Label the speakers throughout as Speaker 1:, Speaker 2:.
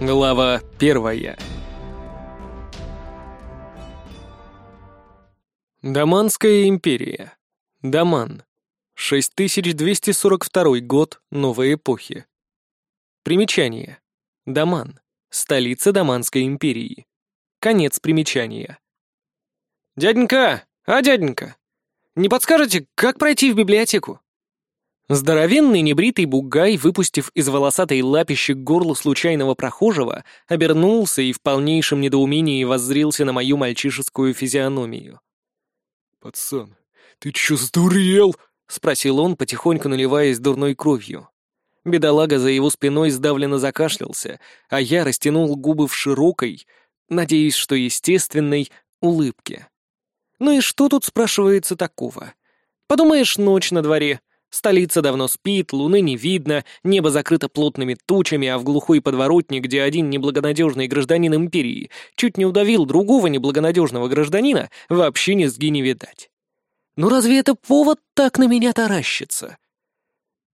Speaker 1: Глава первая. Даманская империя. Даман. 6242 год новой эпохи. Примечание. Даман. Столица Даманской империи. Конец примечания. «Дяденька! А, дяденька! Не подскажете, как пройти в библиотеку?» Здоровенный небритый бугай, выпустив из волосатой лапищи к горлу случайного прохожего, обернулся и в полнейшем недоумении воззрился на мою мальчишескую физиономию.
Speaker 2: «Пацан, ты чё сдурел?»
Speaker 1: — спросил он, потихоньку наливаясь дурной кровью. Бедолага за его спиной сдавленно закашлялся, а я растянул губы в широкой, надеясь, что естественной, улыбке. Ну и что тут спрашивается такого? Подумаешь, ночь на дворе, Столица давно спит, луны не видно, небо закрыто плотными тучами, а в глухой подворотне, где один неблагонадежный гражданин империи чуть не удавил другого неблагонадежного гражданина, вообще низги не видать. Ну разве это повод так на меня таращиться?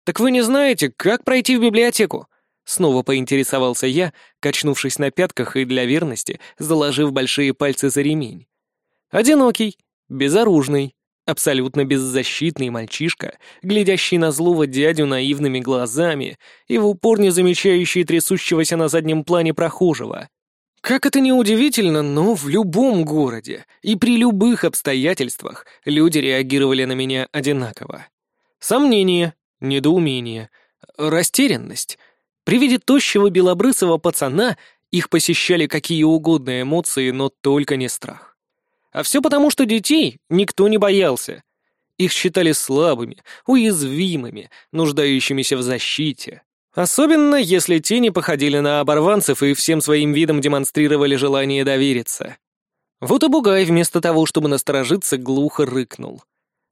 Speaker 1: «Так вы не знаете, как пройти в библиотеку?» Снова поинтересовался я, качнувшись на пятках и для верности, заложив большие пальцы за ремень. «Одинокий, безоружный, Абсолютно беззащитный мальчишка, глядящий на злого дядю наивными глазами и в упор не замечающий трясущегося на заднем плане прохожего. Как это ни удивительно, но в любом городе и при любых обстоятельствах люди реагировали на меня одинаково. Сомнение, недоумение, растерянность. При виде тощего белобрысого пацана их посещали какие угодно эмоции, но только не страх. А все потому, что детей никто не боялся. Их считали слабыми, уязвимыми, нуждающимися в защите. Особенно, если те не походили на оборванцев и всем своим видом демонстрировали желание довериться. Вот и Бугай вместо того, чтобы насторожиться, глухо рыкнул.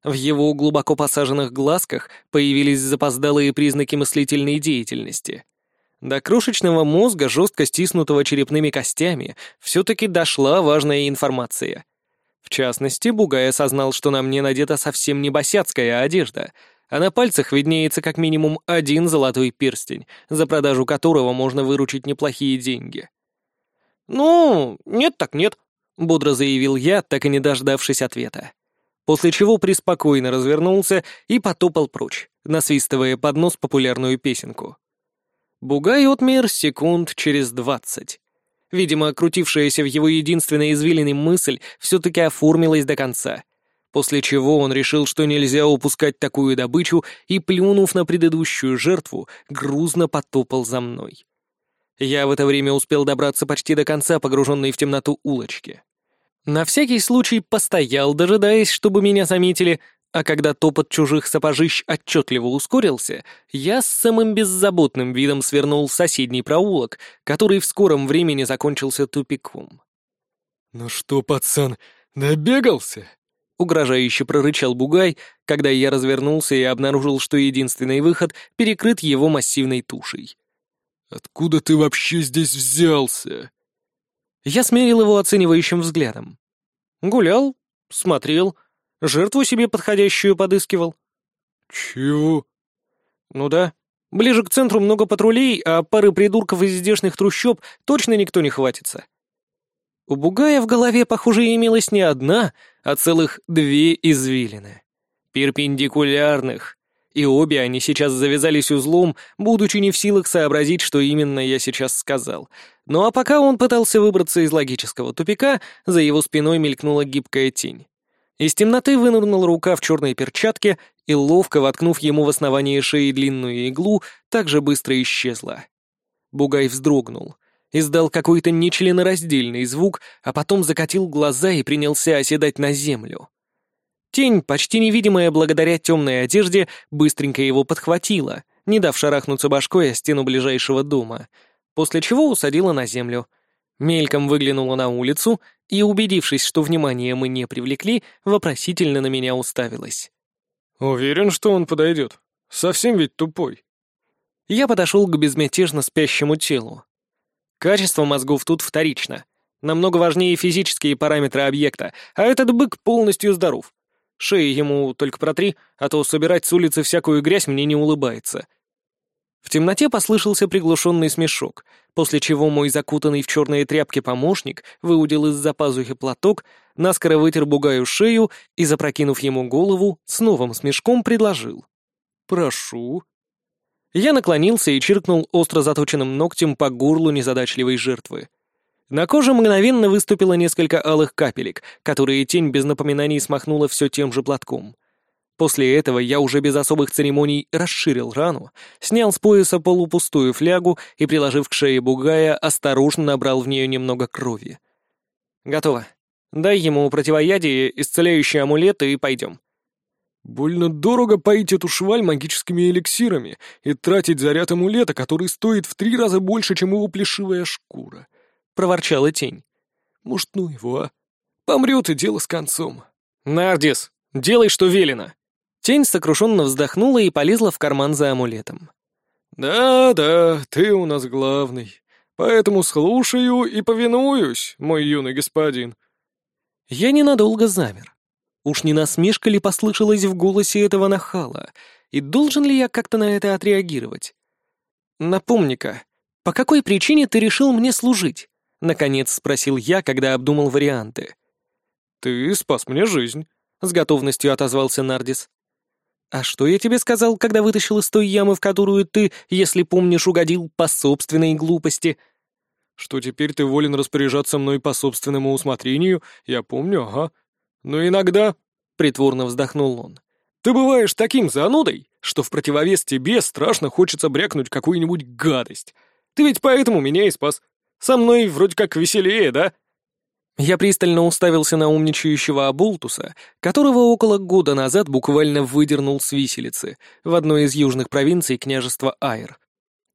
Speaker 1: В его глубоко посаженных глазках появились запоздалые признаки мыслительной деятельности. До крошечного мозга, жестко стиснутого черепными костями, все-таки дошла важная информация. В частности, Бугай осознал, что на мне надета совсем не босяцкая одежда, а на пальцах виднеется как минимум один золотой перстень, за продажу которого можно выручить неплохие деньги. «Ну, нет так нет», — бодро заявил я, так и не дождавшись ответа. После чего приспокойно развернулся и потопал прочь, насвистывая под нос популярную песенку. Бугай отмер секунд через двадцать. Видимо, крутившаяся в его единственной извилиной мысль все-таки оформилась до конца. После чего он решил, что нельзя упускать такую добычу, и, плюнув на предыдущую жертву, грузно потопал за мной. Я в это время успел добраться почти до конца погруженной в темноту улочки. На всякий случай постоял, дожидаясь, чтобы меня заметили, а когда топот чужих сапожищ отчетливо ускорился, я с самым беззаботным видом свернул в соседний проулок, который в скором времени закончился тупиком.
Speaker 2: «Ну что, пацан, добегался?»
Speaker 1: — угрожающе прорычал Бугай, когда я развернулся и обнаружил, что единственный выход перекрыт его массивной тушей.
Speaker 2: «Откуда ты вообще здесь взялся?»
Speaker 1: Я смерил его оценивающим взглядом. «Гулял, смотрел». Жертву себе подходящую подыскивал».
Speaker 2: «Чего?»
Speaker 1: «Ну да. Ближе к центру много патрулей, а пары придурков из здешних трущоб точно никто не хватится». У Бугая в голове, похоже, имелась не одна, а целых две извилины. Перпендикулярных. И обе они сейчас завязались узлом, будучи не в силах сообразить, что именно я сейчас сказал. Ну а пока он пытался выбраться из логического тупика, за его спиной мелькнула гибкая тень. Из темноты вынырнула рука в черной перчатке и, ловко воткнув ему в основание шеи длинную иглу, так же быстро исчезла. Бугай вздрогнул, издал какой-то нечленораздельный звук, а потом закатил глаза и принялся оседать на землю. Тень, почти невидимая благодаря темной одежде, быстренько его подхватила, не дав шарахнуться башкой о стену ближайшего дома, после чего усадила на землю. Мельком выглянула на улицу и, убедившись, что внимание мы не привлекли, вопросительно на меня уставилась.
Speaker 2: «Уверен, что он подойдет. Совсем ведь тупой».
Speaker 1: Я подошел к безмятежно спящему телу. Качество мозгов тут вторично. Намного важнее физические параметры объекта, а этот бык полностью здоров. Шеи ему только протри, а то собирать с улицы всякую грязь мне не улыбается. В темноте послышался приглушенный смешок, после чего мой закутанный в черные тряпки помощник выудил из-за пазухи платок, наскоро вытер бугаю шею и, запрокинув ему голову, с новым смешком предложил. «Прошу». Я наклонился и чиркнул остро заточенным ногтем по горлу незадачливой жертвы. На коже мгновенно выступило несколько алых капелек, которые тень без напоминаний смахнула все тем же платком. После этого я уже без особых церемоний расширил рану, снял с пояса полупустую флягу и, приложив к шее бугая, осторожно набрал в нее немного крови. «Готово. Дай ему противоядие, исцеляющий амулет и пойдем».
Speaker 2: «Больно дорого поить эту шваль магическими эликсирами и тратить заряд амулета, который стоит в три раза больше, чем его плешивая шкура», — проворчала тень. «Может, ну его, а? Помрет и дело с концом».
Speaker 1: «Нардис, делай, что велено», Тень сокрушенно вздохнула и полезла в карман за амулетом.
Speaker 2: «Да-да, ты у нас главный, поэтому слушаю и повинуюсь, мой юный господин».
Speaker 1: Я ненадолго замер. Уж не насмешка ли послышалась в голосе этого нахала, и должен ли я как-то на это отреагировать? «Напомни-ка, по какой причине ты решил мне служить?» — наконец спросил я, когда обдумал варианты.
Speaker 2: «Ты спас мне жизнь», — с готовностью отозвался Нардис.
Speaker 1: «А что я тебе сказал, когда вытащил из той ямы, в которую ты, если помнишь, угодил по собственной глупости?»
Speaker 2: «Что теперь ты волен распоряжаться мной по собственному усмотрению, я помню, ага. Но иногда...» — притворно вздохнул он. «Ты бываешь таким занудой, что в противовес тебе страшно хочется брякнуть какую-нибудь гадость. Ты ведь поэтому меня и спас. Со мной вроде как веселее, да?»
Speaker 1: Я пристально уставился на умничающего Абултуса, которого около года назад буквально выдернул с виселицы в одной из южных провинций княжества Айр.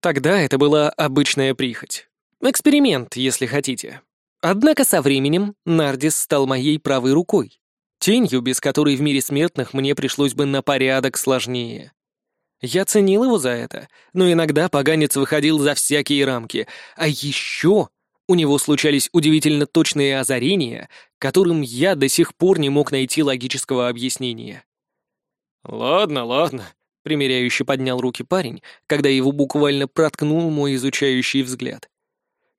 Speaker 1: Тогда это была обычная прихоть. Эксперимент, если хотите. Однако со временем Нардис стал моей правой рукой. Тенью, без которой в мире смертных мне пришлось бы на порядок сложнее. Я ценил его за это, но иногда поганец выходил за всякие рамки. А еще у него случались удивительно точные озарения, которым я до сих пор не мог найти логического объяснения.
Speaker 2: «Ладно, ладно», — примеряющий поднял руки парень, когда его буквально проткнул мой изучающий взгляд.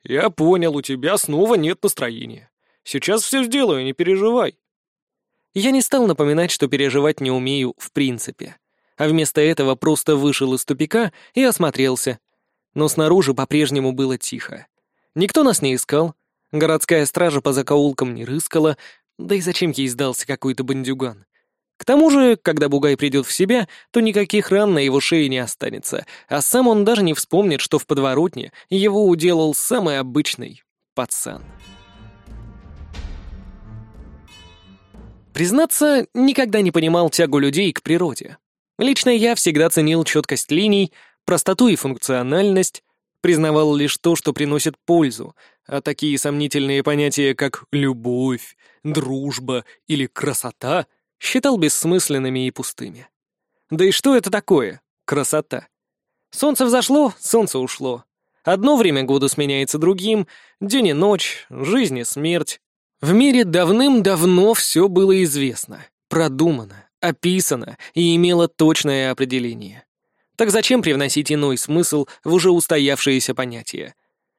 Speaker 2: «Я понял, у тебя снова нет настроения. Сейчас все сделаю, не переживай».
Speaker 1: Я не стал напоминать, что переживать не умею в принципе, а вместо этого просто вышел из тупика и осмотрелся. Но снаружи по-прежнему было тихо. Никто нас не искал, городская стража по закоулкам не рыскала, да и зачем ей сдался какой-то бандюган? К тому же, когда Бугай придет в себя, то никаких ран на его шее не останется, а сам он даже не вспомнит, что в подворотне его уделал самый обычный пацан. Признаться, никогда не понимал тягу людей к природе. Лично я всегда ценил четкость линий, простоту и функциональность, признавал лишь то, что приносит пользу, а такие сомнительные понятия, как «любовь», «дружба» или «красота» считал бессмысленными и пустыми. Да и что это такое «красота»? Солнце взошло, солнце ушло. Одно время года сменяется другим, день и ночь, жизнь и смерть. В мире давным-давно все было известно, продумано, описано и имело точное определение. Так зачем привносить иной смысл в уже устоявшиеся понятия?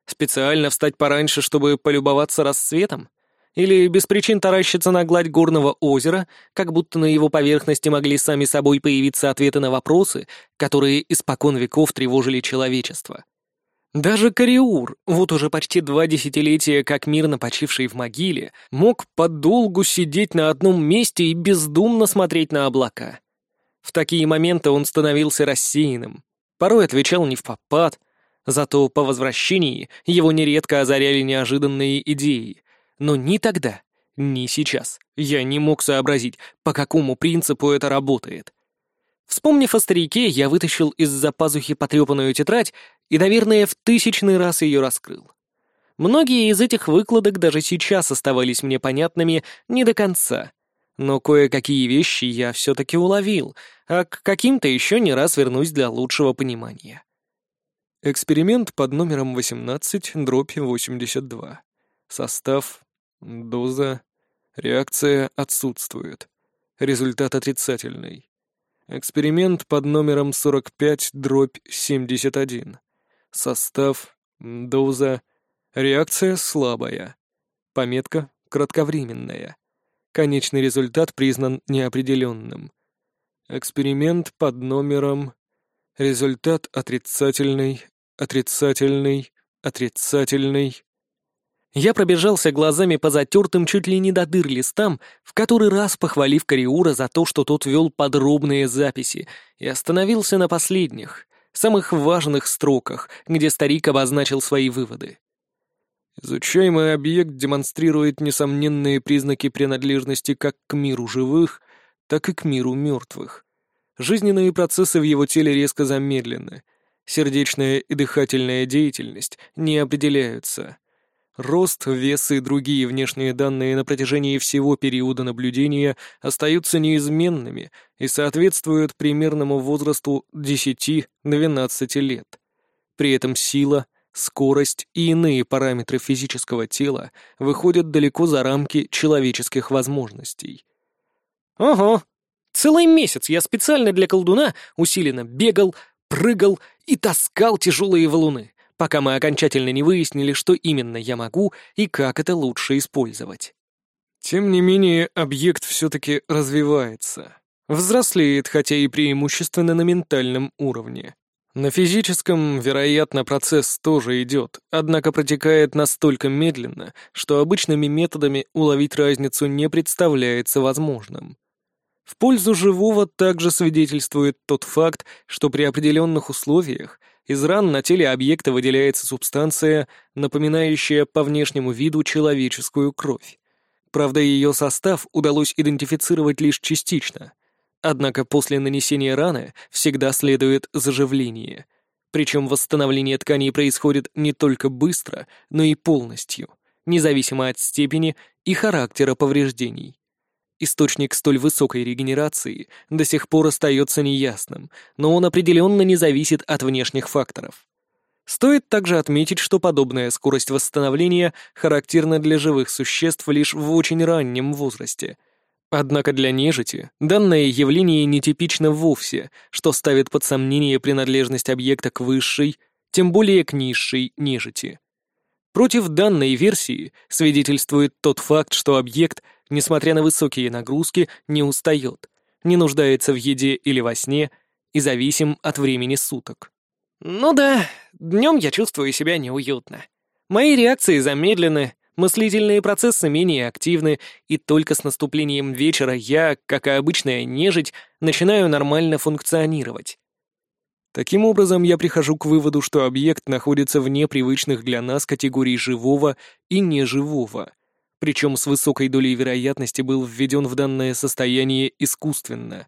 Speaker 1: Специально встать пораньше, чтобы полюбоваться рассветом? Или без причин таращиться на гладь горного озера, как будто на его поверхности могли сами собой появиться ответы на вопросы, которые испокон веков тревожили человечество? Даже Кариур, вот уже почти два десятилетия как мирно почивший в могиле, мог подолгу сидеть на одном месте и бездумно смотреть на облака. В такие моменты он становился рассеянным, порой отвечал не в попад, зато по возвращении его нередко озаряли неожиданные идеи. Но ни тогда, ни сейчас я не мог сообразить, по какому принципу это работает. Вспомнив о старике, я вытащил из-за пазухи потрепанную тетрадь и, наверное, в тысячный раз ее раскрыл. Многие из этих выкладок даже сейчас оставались мне понятными не до конца, но кое-какие вещи я все-таки уловил, а к каким-то еще не раз вернусь для лучшего понимания.
Speaker 2: Эксперимент под номером 18, дробь 82. Состав, доза, реакция отсутствует. Результат отрицательный. Эксперимент под номером 45 дробь 71. Состав, доза, реакция слабая. Пометка кратковременная. Конечный результат признан неопределенным. Эксперимент под номером... Результат отрицательный, отрицательный, отрицательный.
Speaker 1: Я пробежался глазами по затертым чуть ли не до дыр листам, в который раз похвалив Кариура за то, что тот вел подробные записи, и остановился на последних, самых важных строках, где старик обозначил свои выводы.
Speaker 2: Изучаемый объект демонстрирует несомненные признаки принадлежности как к миру живых, так и к миру мертвых. Жизненные процессы в его теле резко замедлены. Сердечная и дыхательная деятельность не определяются. Рост, вес и другие внешние данные на протяжении всего периода наблюдения остаются неизменными и соответствуют примерному возрасту 10-12 лет. При этом сила, скорость и иные параметры физического тела выходят далеко за рамки человеческих возможностей.
Speaker 1: «Ого! Целый месяц я специально для колдуна усиленно бегал, прыгал и таскал тяжелые валуны пока мы окончательно не выяснили, что именно я могу и как это лучше использовать.
Speaker 2: Тем не менее, объект все-таки развивается. Взрослеет, хотя и преимущественно на ментальном уровне. На физическом, вероятно, процесс тоже идет, однако протекает настолько медленно, что обычными методами уловить разницу не представляется возможным. В пользу живого также свидетельствует тот факт, что при определенных условиях из ран на теле объекта выделяется субстанция, напоминающая по внешнему виду человеческую кровь. Правда, ее состав удалось идентифицировать лишь частично. Однако после нанесения раны всегда следует заживление. Причем восстановление тканей происходит не только быстро, но и полностью, независимо от степени и характера повреждений. Источник столь высокой регенерации до сих пор остается неясным, но он определенно не зависит от внешних факторов. Стоит также отметить, что подобная скорость восстановления характерна для живых существ лишь в очень раннем возрасте. Однако для нежити данное явление нетипично вовсе, что ставит под сомнение принадлежность объекта к высшей, тем более к низшей нежити. Против данной версии свидетельствует тот факт, что объект — несмотря на высокие нагрузки, не устает, не нуждается в еде или во сне и зависим от времени суток.
Speaker 1: Ну да, днем я чувствую себя неуютно. Мои реакции замедлены, мыслительные процессы менее активны, и только с наступлением вечера я, как и обычная нежить, начинаю нормально функционировать.
Speaker 2: Таким образом, я прихожу к выводу, что объект находится вне привычных для нас категорий живого и неживого причем с высокой долей вероятности был введен в данное состояние искусственно.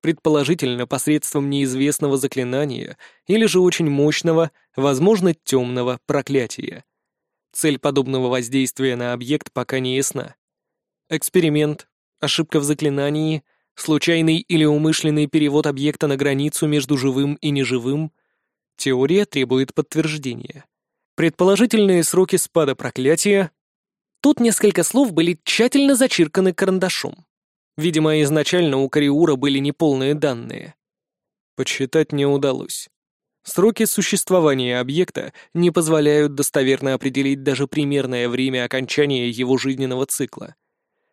Speaker 2: Предположительно, посредством неизвестного заклинания или же очень мощного, возможно, темного проклятия. Цель подобного воздействия на объект пока не ясна. Эксперимент, ошибка в заклинании, случайный или умышленный перевод объекта на границу между живым и неживым. Теория требует подтверждения. Предположительные сроки спада проклятия
Speaker 1: Тут несколько слов были тщательно зачирканы карандашом. Видимо, изначально у Кариура были неполные данные.
Speaker 2: Подсчитать не удалось. Сроки существования объекта не позволяют достоверно определить даже примерное время окончания его жизненного цикла.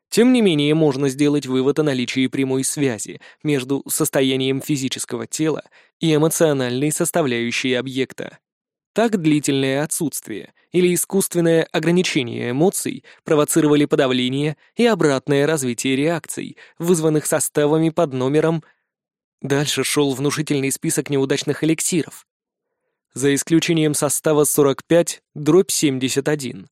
Speaker 2: Тем не менее, можно сделать вывод о наличии прямой связи между состоянием физического тела и эмоциональной составляющей объекта. Так длительное отсутствие или искусственное ограничение эмоций провоцировали подавление и обратное развитие реакций, вызванных составами под номером... Дальше шел внушительный список неудачных эликсиров. За исключением состава 45, дробь 71.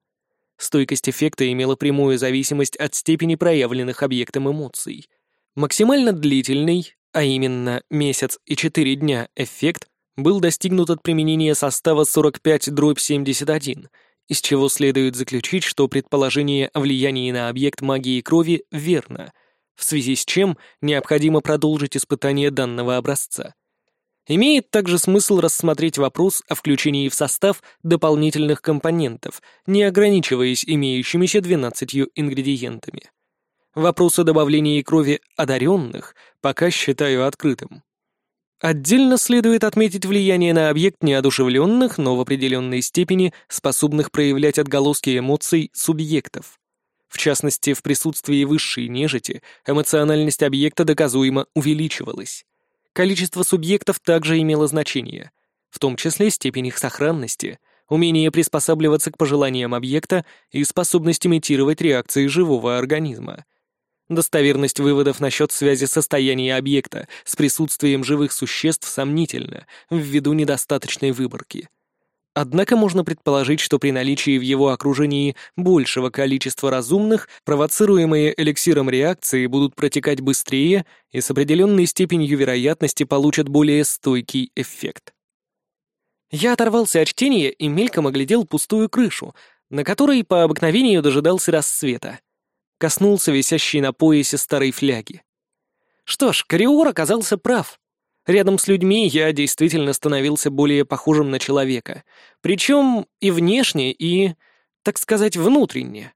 Speaker 2: Стойкость эффекта имела прямую зависимость от степени проявленных объектом эмоций. Максимально длительный, а именно месяц и 4 дня эффект был достигнут от применения состава 45-71, из чего следует заключить, что предположение о влиянии на объект магии крови верно, в связи с чем необходимо продолжить испытание данного образца. Имеет также смысл рассмотреть вопрос о включении в состав дополнительных компонентов, не ограничиваясь имеющимися 12 ингредиентами.
Speaker 1: Вопрос о добавлении крови одаренных пока считаю открытым. Отдельно следует отметить влияние на объект неодушевленных, но в определенной степени способных проявлять отголоски эмоций субъектов. В частности, в присутствии высшей нежити эмоциональность объекта доказуемо увеличивалась. Количество субъектов также имело значение, в том числе степень их сохранности, умение приспосабливаться к пожеланиям объекта и способность имитировать реакции живого организма. Достоверность выводов насчет связи состояния объекта с присутствием живых существ сомнительна ввиду недостаточной выборки. Однако можно предположить, что при наличии в его окружении большего количества разумных, провоцируемые эликсиром реакции будут протекать быстрее и с определенной степенью вероятности получат более стойкий эффект. Я оторвался от чтения и мельком оглядел пустую крышу, на которой по обыкновению дожидался рассвета. Коснулся висящей на поясе старой фляги. Что ж, Кариор оказался прав. Рядом с людьми я действительно становился более похожим на человека. Причем и внешне, и, так сказать, внутренне.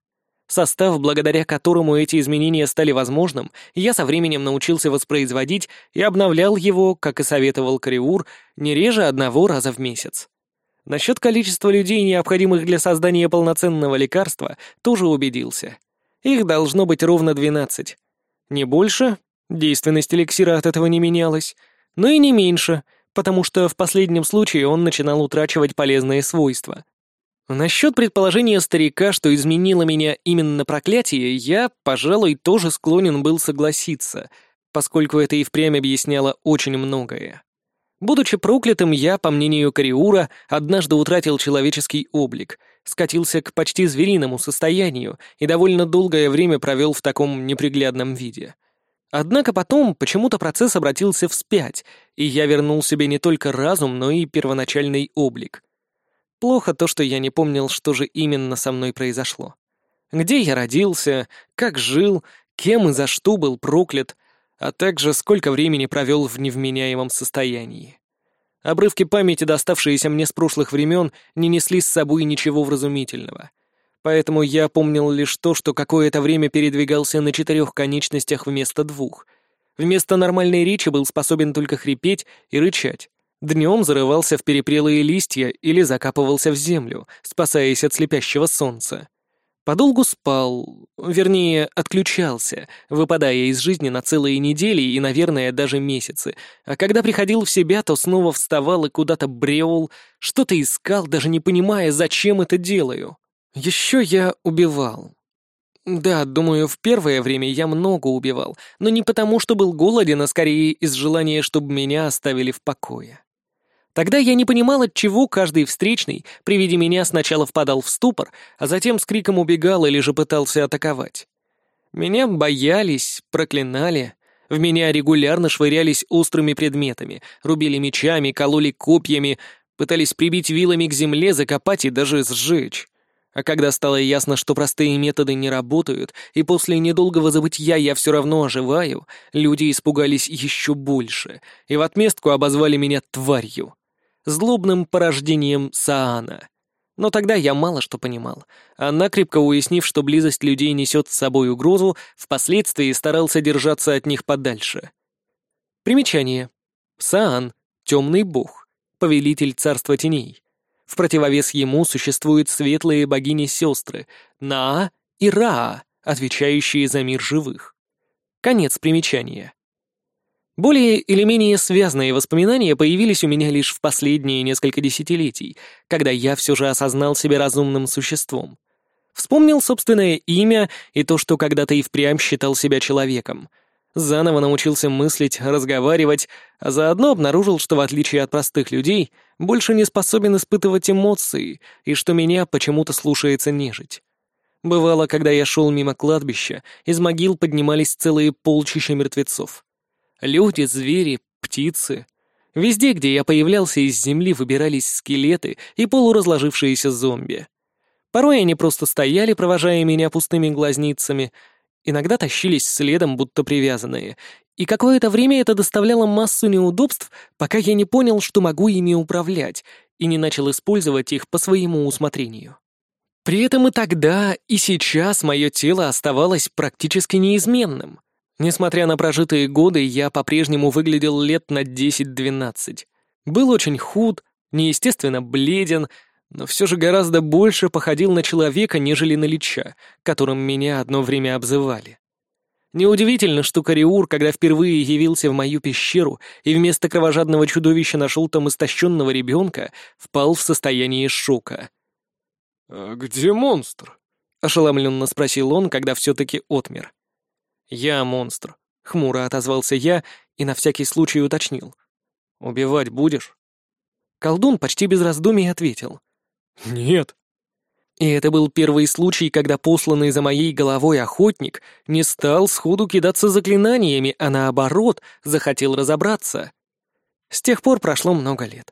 Speaker 1: Состав, благодаря которому эти изменения стали возможным, я со временем научился воспроизводить и обновлял его, как и советовал Кариур, не реже одного раза в месяц. Насчет количества людей, необходимых для создания полноценного лекарства, тоже убедился. Их должно быть ровно 12. Не больше, действенность эликсира от этого не менялась, но и не меньше, потому что в последнем случае он начинал утрачивать полезные свойства. Насчет предположения старика, что изменило меня именно проклятие, я, пожалуй, тоже склонен был согласиться, поскольку это и впрямь объясняло очень многое. Будучи проклятым, я, по мнению Кариура, однажды утратил человеческий облик, скатился к почти звериному состоянию и довольно долгое время провел в таком неприглядном виде — Однако потом почему-то процесс обратился вспять, и я вернул себе не только разум, но и первоначальный облик. Плохо то, что я не помнил, что же именно со мной произошло. Где я родился, как жил, кем и за что был проклят, а также сколько времени провел в невменяемом состоянии. Обрывки памяти, доставшиеся мне с прошлых времен, не несли с собой ничего вразумительного поэтому я помнил лишь то, что какое-то время передвигался на четырех конечностях вместо двух. Вместо нормальной речи был способен только хрипеть и рычать. Днем зарывался в перепрелые листья или закапывался в землю, спасаясь от слепящего солнца. Подолгу спал, вернее, отключался, выпадая из жизни на целые недели и, наверное, даже месяцы. А когда приходил в себя, то снова вставал и куда-то брел, что-то искал, даже не понимая, зачем это делаю. Еще я убивал. Да, думаю, в первое время я много убивал, но не потому, что был голоден, а скорее из желания, чтобы меня оставили в покое. Тогда я не понимал, от чего каждый встречный при виде меня сначала впадал в ступор, а затем с криком убегал или же пытался атаковать. Меня боялись, проклинали, в меня регулярно швырялись острыми предметами, рубили мечами, кололи копьями, пытались прибить вилами к земле, закопать и даже сжечь. А когда стало ясно, что простые методы не работают, и после недолгого забытья я все равно оживаю, люди испугались еще больше, и в отместку обозвали меня тварью. Злобным порождением Саана. Но тогда я мало что понимал, а накрепко уяснив, что близость людей несет с собой угрозу, впоследствии старался держаться от них подальше. Примечание. Саан — темный бог, повелитель царства теней. В противовес ему существуют светлые богини-сестры Наа и Раа, отвечающие за мир живых. Конец примечания. Более или менее связанные воспоминания появились у меня лишь в последние несколько десятилетий, когда я все же осознал себя разумным существом. Вспомнил собственное имя и то, что когда-то и впрямь считал себя человеком — Заново научился мыслить, разговаривать, а заодно обнаружил, что в отличие от простых людей, больше не способен испытывать эмоции, и что меня почему-то слушается нежить. Бывало, когда я шел мимо кладбища, из могил поднимались целые полчища мертвецов. Люди, звери, птицы. Везде, где я появлялся, из земли выбирались скелеты и полуразложившиеся зомби. Порой они просто стояли, провожая меня пустыми глазницами — иногда тащились следом, будто привязанные, и какое-то время это доставляло массу неудобств, пока я не понял, что могу ими управлять, и не начал использовать их по своему усмотрению. При этом и тогда, и сейчас мое тело оставалось практически неизменным. Несмотря на прожитые годы, я по-прежнему выглядел лет на 10-12. Был очень худ, неестественно бледен, но все же гораздо больше походил на человека, нежели на лича, которым меня одно время обзывали. Неудивительно, что Кариур, когда впервые явился в мою пещеру и вместо кровожадного чудовища нашел там истощенного ребенка, впал в состояние шока.
Speaker 2: «А где монстр?»
Speaker 1: — ошеломленно спросил он, когда все-таки отмер. «Я монстр», — хмуро отозвался я и на всякий случай уточнил. «Убивать будешь?» Колдун почти без раздумий ответил.
Speaker 2: «Нет».
Speaker 1: И это был первый случай, когда посланный за моей головой охотник не стал сходу кидаться заклинаниями, а наоборот, захотел разобраться. С тех пор прошло много лет.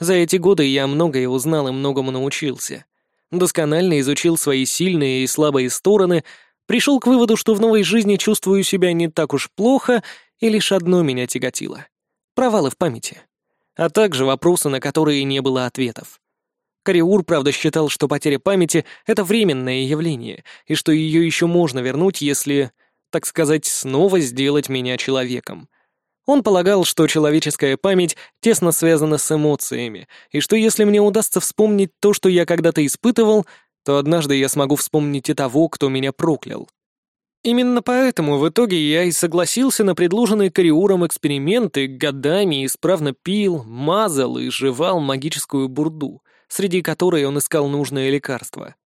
Speaker 1: За эти годы я многое узнал и многому научился досконально изучил свои сильные и слабые стороны, пришел к выводу, что в новой жизни чувствую себя не так уж плохо, и лишь одно меня тяготило — провалы в памяти, а также вопросы, на которые не было ответов. Кариур, правда, считал, что потеря памяти — это временное явление, и что ее еще можно вернуть, если, так сказать, снова сделать меня человеком. Он полагал, что человеческая память тесно связана с эмоциями, и что если мне удастся вспомнить то, что я когда-то испытывал, то однажды я смогу вспомнить и того, кто меня проклял. Именно поэтому в итоге я и согласился на предложенные Кариуром эксперименты, годами исправно пил, мазал и жевал магическую бурду, среди которой он искал нужное лекарство.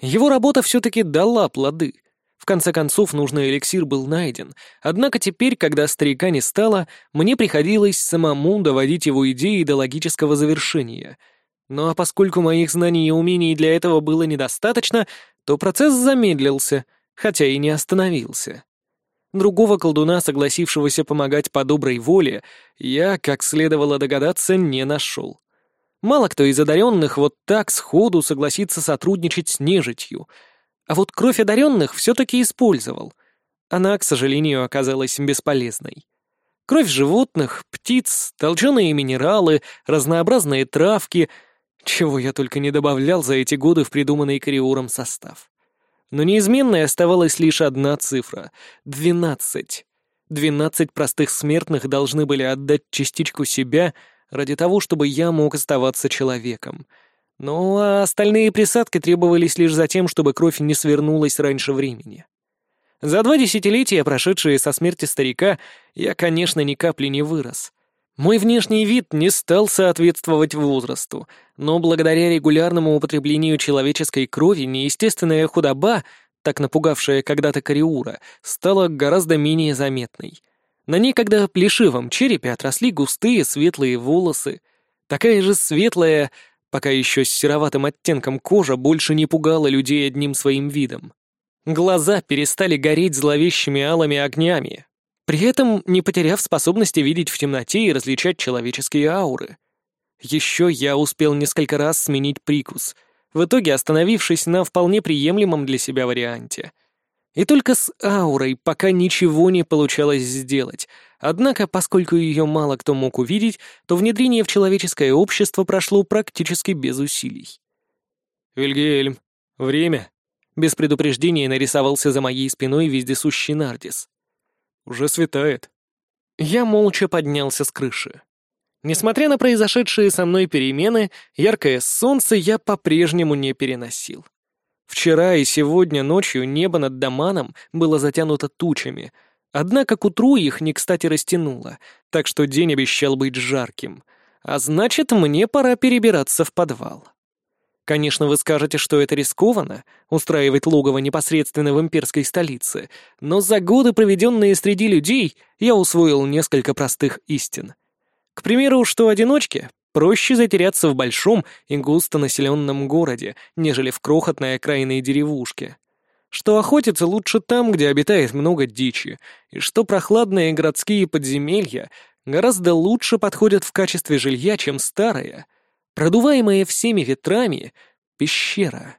Speaker 1: Его работа все-таки дала плоды — в конце концов, нужный эликсир был найден, однако теперь, когда старика не стало, мне приходилось самому доводить его идеи до логического завершения. Ну а поскольку моих знаний и умений для этого было недостаточно, то процесс замедлился, хотя и не остановился. Другого колдуна, согласившегося помогать по доброй воле, я, как следовало догадаться, не нашел. Мало кто из одаренных вот так сходу согласится сотрудничать с нежитью — а вот кровь одаренных все-таки использовал. Она, к сожалению, оказалась бесполезной. Кровь животных, птиц, толченые минералы, разнообразные травки, чего я только не добавлял за эти годы в придуманный Кориором состав. Но неизменной оставалась лишь одна цифра — двенадцать. Двенадцать простых смертных должны были отдать частичку себя ради того, чтобы я мог оставаться человеком — ну, а остальные присадки требовались лишь за тем, чтобы кровь не свернулась раньше времени. За два десятилетия, прошедшие со смерти старика, я, конечно, ни капли не вырос. Мой внешний вид не стал соответствовать возрасту, но благодаря регулярному употреблению человеческой крови неестественная худоба, так напугавшая когда-то Кариура, стала гораздо менее заметной. На некогда плешивом черепе отросли густые светлые волосы, такая же светлая, пока еще с сероватым оттенком кожа больше не пугала людей одним своим видом. Глаза перестали гореть зловещими алыми огнями, при этом не потеряв способности видеть в темноте и различать человеческие ауры. Еще я успел несколько раз сменить прикус, в итоге остановившись на вполне приемлемом для себя варианте — и только с аурой пока ничего не получалось сделать. Однако, поскольку ее мало кто мог увидеть, то внедрение в человеческое общество прошло практически без усилий.
Speaker 2: «Вильгельм, время!»
Speaker 1: Без предупреждения нарисовался за моей спиной вездесущий Нардис.
Speaker 2: «Уже светает».
Speaker 1: Я молча поднялся с крыши. Несмотря на произошедшие со мной перемены, яркое солнце я по-прежнему не переносил. Вчера и сегодня ночью небо над Даманом было затянуто тучами, однако к утру их не кстати растянуло, так что день обещал быть жарким. А значит, мне пора перебираться в подвал. Конечно, вы скажете, что это рискованно — устраивать логово непосредственно в имперской столице, но за годы, проведенные среди людей, я усвоил несколько простых истин. К примеру, что одиночке Проще затеряться в большом и густонаселенном городе, нежели в крохотной окраинной деревушке. Что охотиться лучше там, где обитает много дичи, и что прохладные городские подземелья гораздо лучше подходят в качестве жилья, чем старая, продуваемая всеми ветрами, пещера.